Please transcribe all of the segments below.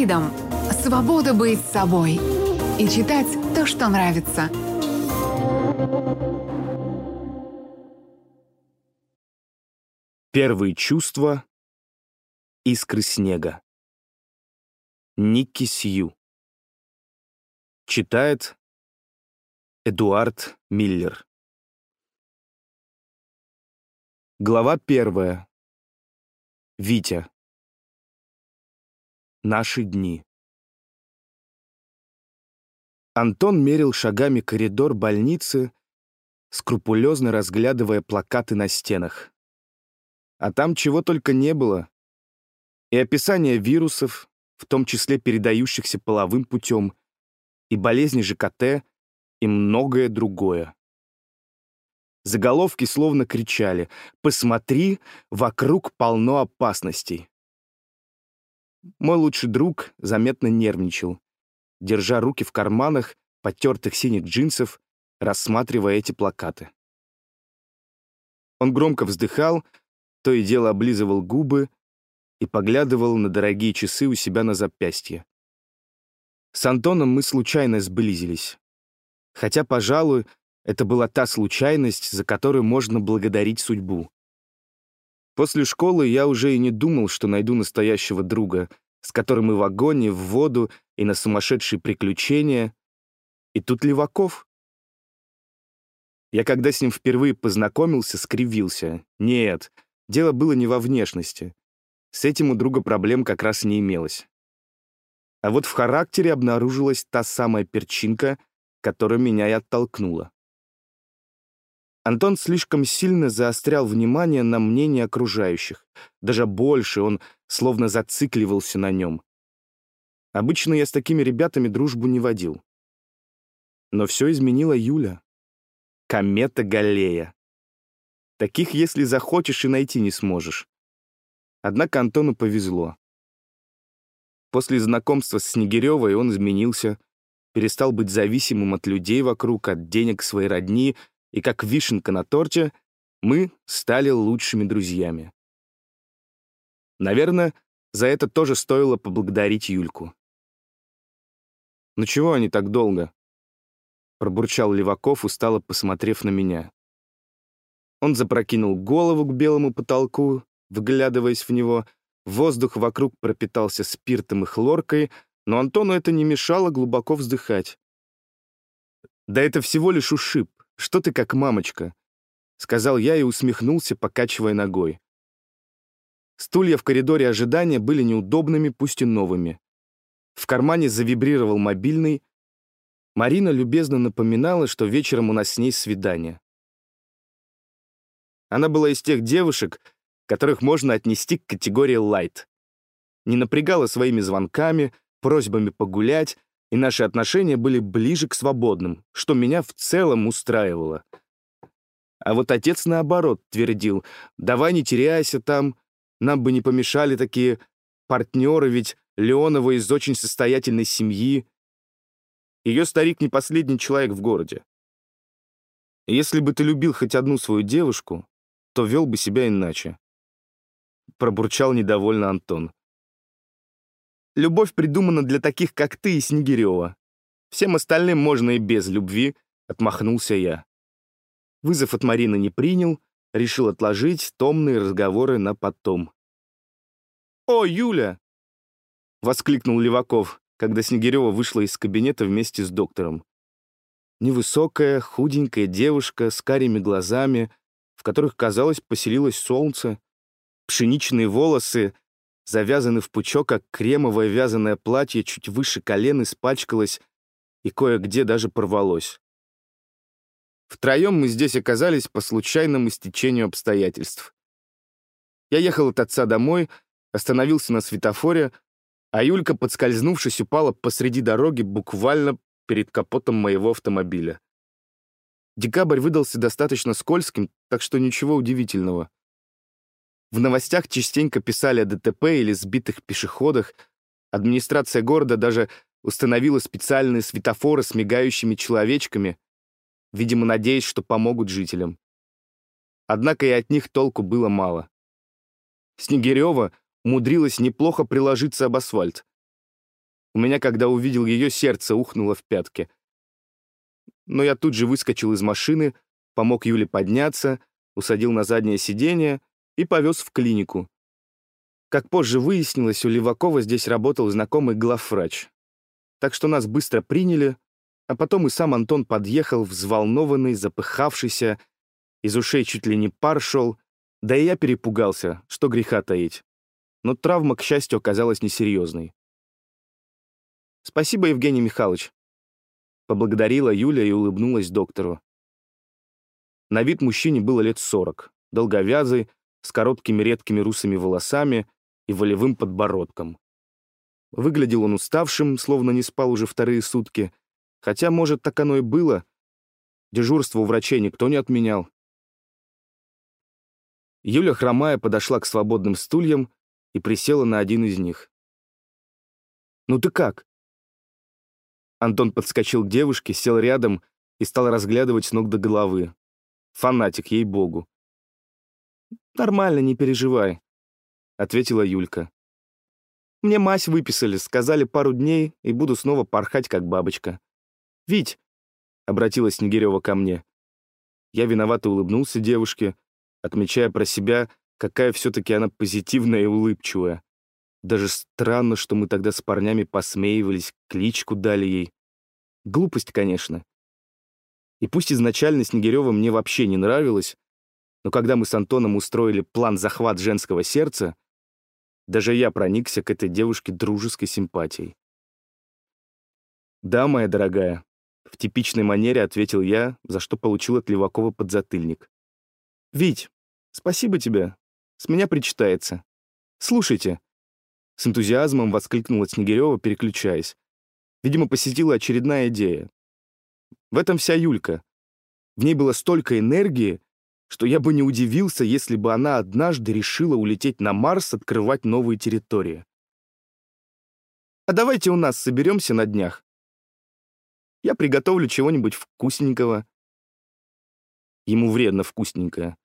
Freedom — свобода быть собой и читать то, что нравится. Первые чувства. Искры снега. Никки Сью. Читает Эдуард Миллер. Глава первая. Витя. Наши дни. Антон мерил шагами коридор больницы, скрупулезно разглядывая плакаты на стенах. А там чего только не было. И описание вирусов, в том числе передающихся половым путем, и болезни ЖКТ, и многое другое. Заголовки словно кричали «Посмотри, вокруг полно опасностей». Мой лучший друг заметно нервничал, держа руки в карманах потертых синих джинсов, рассматривая эти плакаты. Он громко вздыхал, то и дело облизывал губы и поглядывал на дорогие часы у себя на запястье. С Антоном мы случайно сблизились. Хотя, пожалуй, это была та случайность, за которую можно благодарить судьбу. После школы я уже и не думал, что найду настоящего друга, с которым и в огонь, и в воду, и на сумасшедшие приключения. И тут Леваков. Я когда с ним впервые познакомился, скривился. Нет, дело было не во внешности. С этим у друга проблем как раз не имелось. А вот в характере обнаружилась та самая перчинка, которая меня и оттолкнула. Антон слишком сильно заострял внимание на мнении окружающих. Даже больше он словно зацикливался на нем. Обычно я с такими ребятами дружбу не водил. Но все изменила Юля. Комета Галлея. Таких, если захочешь, и найти не сможешь. Однако Антону повезло. После знакомства с Снегиревой он изменился, перестал быть зависимым от людей вокруг, от денег своей родни — и как вишенка на торте мы стали лучшими друзьями. Наверное, за это тоже стоило поблагодарить Юльку. «Ну чего они так долго?» — пробурчал Леваков, устало посмотрев на меня. Он запрокинул голову к белому потолку, вглядываясь в него. Воздух вокруг пропитался спиртом и хлоркой, но Антону это не мешало глубоко вздыхать. «Да это всего лишь ушиб. Что ты как мамочка?» — сказал я и усмехнулся, покачивая ногой. Стулья в коридоре ожидания были неудобными, пусть и новыми. В кармане завибрировал мобильный. Марина любезно напоминала, что вечером у нас с ней свидание. Она была из тех девушек, которых можно отнести к категории «лайт». Не напрягала своими звонками, просьбами погулять, и наши отношения были ближе к свободным, что меня в целом устраивало. А вот отец, наоборот, твердил, «Давай не теряйся там, нам бы не помешали такие партнеры, ведь Леонова из очень состоятельной семьи. Ее старик не последний человек в городе. если бы ты любил хоть одну свою девушку, то вел бы себя иначе», — пробурчал недовольно Антон. Любовь придумана для таких, как ты и Снегирева. Всем остальным можно и без любви», — отмахнулся я. Вызов от Марины не принял, решил отложить томные разговоры на потом. «О, Юля!» — воскликнул Леваков, когда Снегирева вышла из кабинета вместе с доктором. Невысокая, худенькая девушка с карими глазами, в которых, казалось, поселилось солнце, пшеничные волосы завязаны в пучок, как кремовое вязаное платье чуть выше колен испачкалось и кое-где даже порвалось. Втроем мы здесь оказались по случайному стечению обстоятельств. Я ехал от отца домой, остановился на светофоре, а Юлька, подскользнувшись, упала посреди дороги буквально перед капотом моего автомобиля. Декабрь выдался достаточно скользким, так что ничего удивительного. В новостях частенько писали о ДТП или сбитых пешеходах. Администрация города даже установила специальные светофоры с мигающими человечками, видимо, надеясь, что помогут жителям. Однако и от них толку было мало. Снегирева умудрилась неплохо приложиться об асфальт. У меня, когда увидел ее, сердце ухнуло в пятки. Но я тут же выскочил из машины, помог Юле подняться, усадил на заднее сиденье и повез в клинику. Как позже выяснилось, у Левакова здесь работал знакомый главврач. Так что нас быстро приняли, а потом и сам Антон подъехал, взволнованный, запыхавшийся, из ушей чуть ли не пар шел, да и я перепугался, что греха таить. Но травма, к счастью, оказалась несерьезной. «Спасибо, Евгений Михайлович», — поблагодарила Юля и улыбнулась доктору. На вид мужчине было лет сорок, долговязый, с короткими редкими русыми волосами и волевым подбородком. Выглядел он уставшим, словно не спал уже вторые сутки, хотя, может, так оно и было. Дежурство у врачей никто не отменял. Юля, хромая, подошла к свободным стульям и присела на один из них. «Ну ты как?» Антон подскочил к девушке, сел рядом и стал разглядывать с ног до головы. Фанатик, ей-богу. «Нормально, не переживай», — ответила Юлька. «Мне мазь выписали, сказали пару дней, и буду снова порхать, как бабочка. Вить», — обратилась Снегирева ко мне. Я виновато улыбнулся девушке, отмечая про себя, какая все-таки она позитивная и улыбчивая. Даже странно, что мы тогда с парнями посмеивались, кличку дали ей. Глупость, конечно. И пусть изначально Снегирева мне вообще не нравилась, но когда мы с Антоном устроили план захват женского сердца, даже я проникся к этой девушке дружеской симпатией. «Да, моя дорогая», — в типичной манере ответил я, за что получил от Левакова подзатыльник. «Вить, спасибо тебе. С меня причитается. Слушайте». С энтузиазмом воскликнула Снегирева, переключаясь. Видимо, посетила очередная идея. В этом вся Юлька. В ней было столько энергии, что я бы не удивился, если бы она однажды решила улететь на Марс открывать новые территории. А давайте у нас соберемся на днях. Я приготовлю чего-нибудь вкусненького. Ему вредно вкусненькое,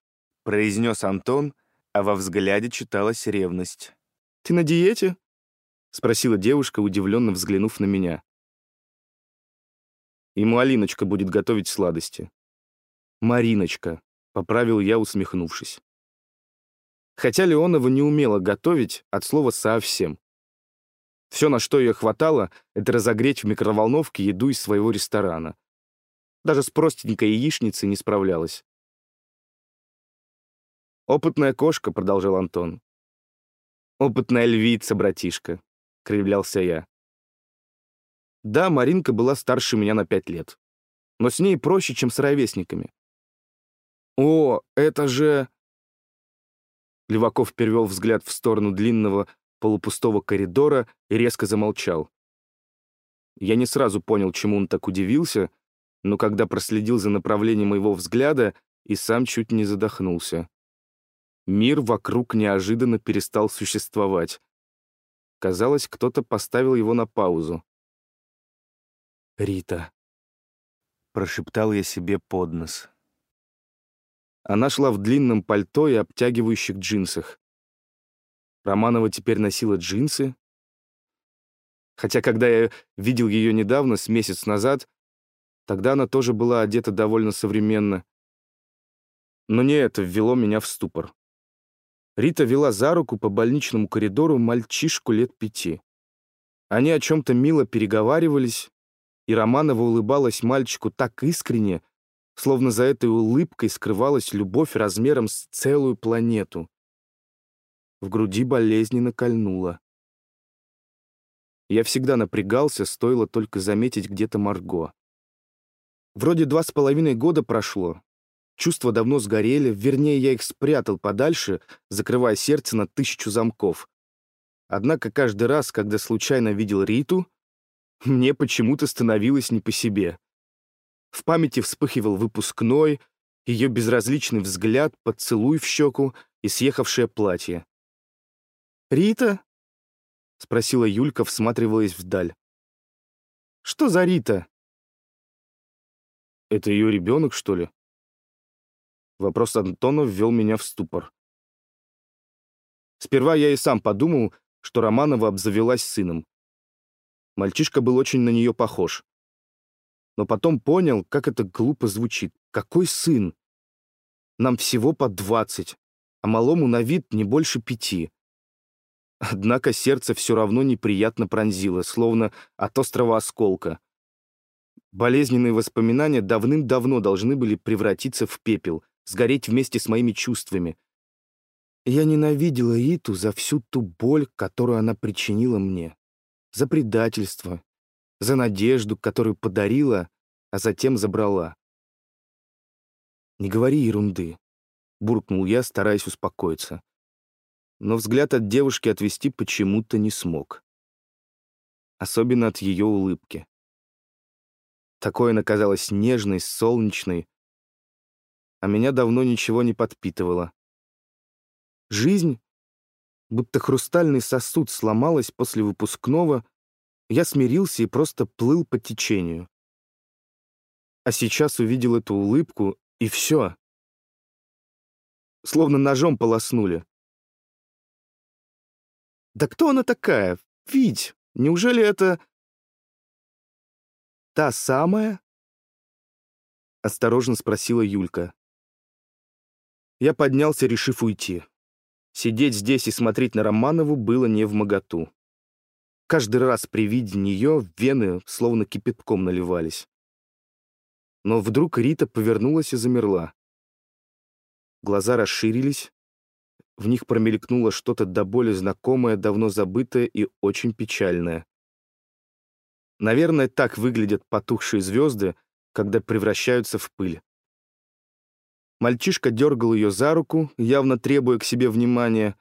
произнес Антон, а во взгляде читалась ревность. «Ты на диете?» — спросила девушка, удивленно взглянув на меня. Ему Алиночка будет готовить сладости. Мариночка, поправил я, усмехнувшись. Хотя Леонова не умела готовить от слова совсем. Все, на что ее хватало, это разогреть в микроволновке еду из своего ресторана. Даже с простенькой яичницей не справлялась. «Опытная кошка», — продолжал Антон. «Опытная львица, братишка», — кривлялся я. Да, Маринка была старше меня на пять лет. Но с ней проще, чем с ровесниками. «О, это же...» Леваков перевел взгляд в сторону длинного полупустого коридора и резко замолчал. Я не сразу понял, чему он так удивился, но когда проследил за направлением моего взгляда, и сам чуть не задохнулся. Мир вокруг неожиданно перестал существовать. Казалось, кто-то поставил его на паузу. Рита. Прошептал я себе под нос. Она шла в длинном пальто и обтягивающих джинсах. Романова теперь носила джинсы. Хотя, когда я видел ее недавно, с месяц назад, тогда она тоже была одета довольно современно. Но не это ввело меня в ступор. Рита вела за руку по больничному коридору мальчишку лет пяти. Они о чем-то мило переговаривались, и Романова улыбалась мальчику так искренне, словно за этой улыбкой скрывалась любовь размером с целую планету. В груди болезненно кольнуло. Я всегда напрягался, стоило только заметить где-то Марго. Вроде два с половиной года прошло. Чувства давно сгорели, вернее, я их спрятал подальше, закрывая сердце на тысячу замков. Однако каждый раз, когда случайно видел Риту, мне почему-то становилось не по себе. В памяти вспыхивал выпускной, ее безразличный взгляд, поцелуй в щеку и съехавшее платье. «Рита?» — спросила Юлька, всматриваясь вдаль. «Что за Рита?» «Это ее ребенок, что ли?» Вопрос Антона ввел меня в ступор. Сперва я и сам подумал, что Романова обзавелась сыном. Мальчишка был очень на нее похож. Но потом понял, как это глупо звучит. Какой сын? Нам всего по двадцать, а малому на вид не больше пяти. Однако сердце все равно неприятно пронзило, словно от острого осколка. Болезненные воспоминания давным-давно должны были превратиться в пепел, сгореть вместе с моими чувствами. Я ненавидела Иту за всю ту боль, которую она причинила мне. За предательство, за надежду, которую подарила, а затем забрала. «Не говори ерунды», — буркнул я, стараясь успокоиться. Но взгляд от девушки отвести почему-то не смог. Особенно от ее улыбки. Такой она казалась нежной, солнечной, а меня давно ничего не подпитывало. Жизнь, будто хрустальный сосуд, сломалась после выпускного, я смирился и просто плыл по течению. А сейчас увидел эту улыбку, и все. Словно ножом полоснули. Да кто она такая? Вить, неужели это... «Та самая?» — осторожно спросила Юлька. Я поднялся, решив уйти. Сидеть здесь и смотреть на Романову было не в моготу. Каждый раз при виде нее вены словно кипятком наливались. Но вдруг Рита повернулась и замерла. Глаза расширились, в них промелькнуло что-то до боли знакомое, давно забытое и очень печальное. Наверное, так выглядят потухшие звезды, когда превращаются в пыль. Мальчишка дергал ее за руку, явно требуя к себе внимания,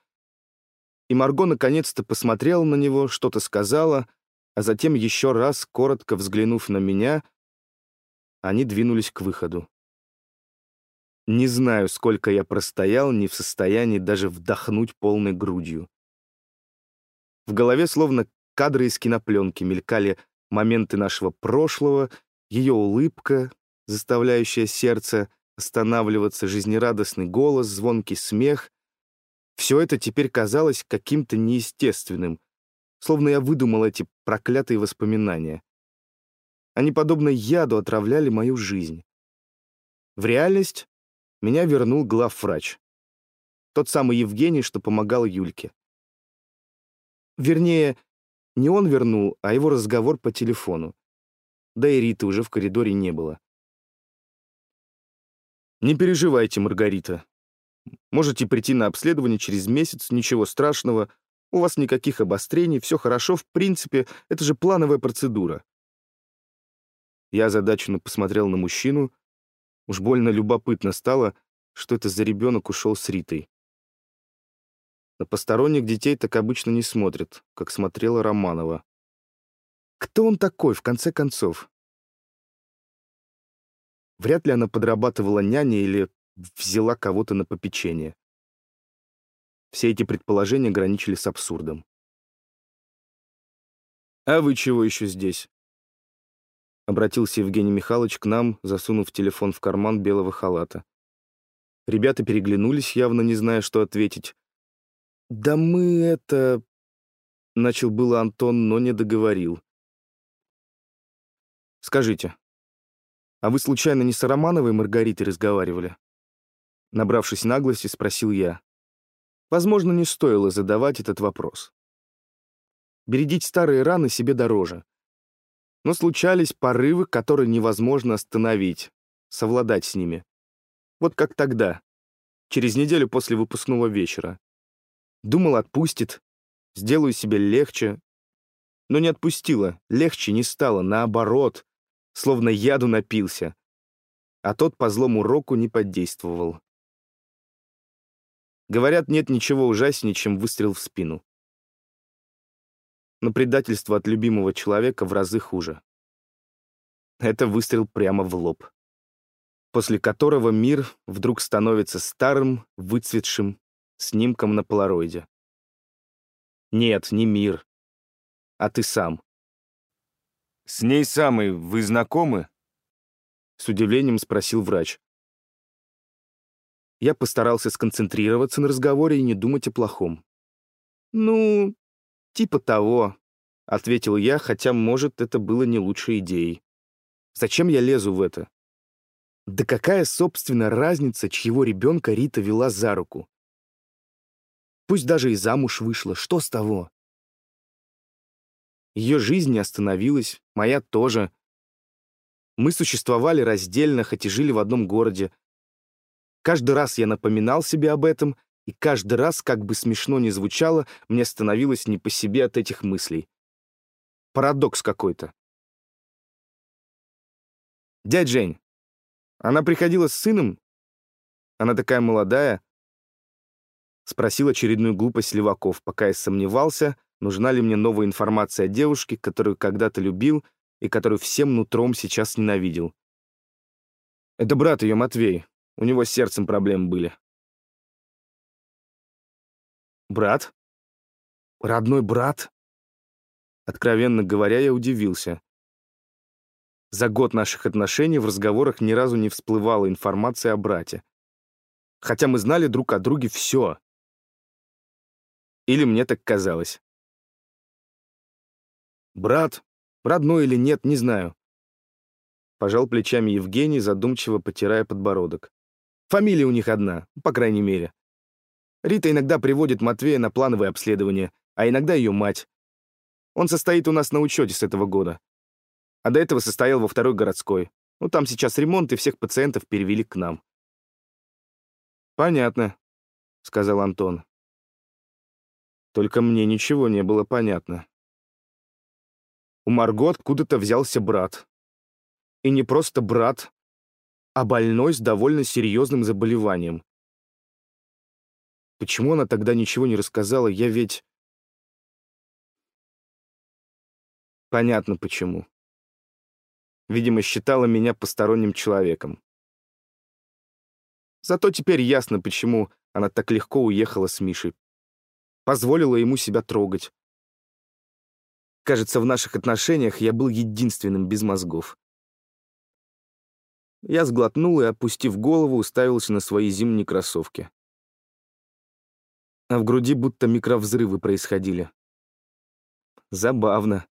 и Марго наконец-то посмотрела на него, что-то сказала, а затем еще раз, коротко взглянув на меня, они двинулись к выходу. Не знаю, сколько я простоял, не в состоянии даже вдохнуть полной грудью. В голове словно кадры из кинопленки мелькали моменты нашего прошлого, ее улыбка, заставляющая сердце останавливаться, жизнерадостный голос, звонкий смех. Все это теперь казалось каким-то неестественным, словно я выдумал эти проклятые воспоминания. Они, подобно яду, отравляли мою жизнь. В реальность меня вернул главврач. Тот самый Евгений, что помогал Юльке. Вернее, не он вернул, а его разговор по телефону. Да и Риты уже в коридоре не было. «Не переживайте, Маргарита. Можете прийти на обследование через месяц, ничего страшного. У вас никаких обострений, все хорошо, в принципе, это же плановая процедура». Я озадаченно посмотрел на мужчину. Уж больно любопытно стало, что это за ребенок ушел с Ритой. На посторонних детей так обычно не смотрят, как смотрела Романова. Кто он такой, в конце концов? Вряд ли она подрабатывала няней или взяла кого-то на попечение. Все эти предположения граничили с абсурдом. «А вы чего еще здесь?» Обратился Евгений Михайлович к нам, засунув телефон в карман белого халата. Ребята переглянулись, явно не зная, что ответить, «Да мы это...» — начал было Антон, но не договорил. «Скажите, а вы случайно не с Романовой Маргаритой разговаривали?» Набравшись наглости, спросил я. Возможно, не стоило задавать этот вопрос. Бередить старые раны себе дороже. Но случались порывы, которые невозможно остановить, совладать с ними. Вот как тогда, через неделю после выпускного вечера. Думал, отпустит, сделаю себе легче. Но не отпустила, легче не стало, наоборот, словно яду напился. А тот по злому року не подействовал. Говорят, нет ничего ужаснее, чем выстрел в спину. Но предательство от любимого человека в разы хуже. Это выстрел прямо в лоб, после которого мир вдруг становится старым, выцветшим, снимком на полароиде. Нет, не мир, а ты сам. «С ней самой вы знакомы?» С удивлением спросил врач. Я постарался сконцентрироваться на разговоре и не думать о плохом. «Ну, типа того. — ответил я, хотя, может, это было не лучшей идеей. «Зачем я лезу в это?» Да какая, собственно, разница, чьего ребенка Рита вела за руку? Пусть даже и замуж вышла, что с того? Ее жизнь не остановилась, моя тоже. Мы существовали раздельно, хоть и жили в одном городе. Каждый раз я напоминал себе об этом, и каждый раз, как бы смешно ни звучало, мне становилось не по себе от этих мыслей. Парадокс какой-то. «Дядь Жень, она приходила с сыном? Она такая молодая?» Спросил очередную глупость Леваков, пока я сомневался, нужна ли мне новая информация о девушке, которую когда-то любил и которую всем нутром сейчас ненавидел. Это брат ее, Матвей. У него с сердцем проблемы были. Брат? Родной брат? Откровенно говоря, я удивился. За год наших отношений в разговорах ни разу не всплывала информация о брате. Хотя мы знали друг о друге все. Или мне так казалось. Брат, родной или нет, не знаю. Пожал плечами Евгений, задумчиво потирая подбородок. Фамилия у них одна, по крайней мере. Рита иногда приводит Матвея на плановые обследования, а иногда ее мать. Он состоит у нас на учете с этого года. А до этого состоял во второй городской. Ну, там сейчас ремонт, и всех пациентов перевели к нам. «Понятно», — сказал Антон. Только мне ничего не было понятно. У Марго откуда-то взялся брат. И не просто брат, а больной с довольно серьезным заболеванием. Почему она тогда ничего не рассказала? Я ведь... Понятно почему. Видимо, считала меня посторонним человеком. Зато теперь ясно, почему она так легко уехала с Мишей позволила ему себя трогать. Кажется, в наших отношениях я был единственным без мозгов. Я сглотнул и, опустив голову, уставился на свои зимние кроссовки. А в груди будто микровзрывы происходили. Забавно.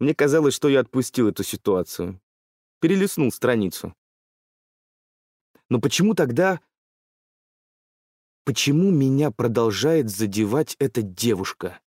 Мне казалось, что я отпустил эту ситуацию. Перелистнул страницу. Но почему тогда Почему меня продолжает задевать эта девушка?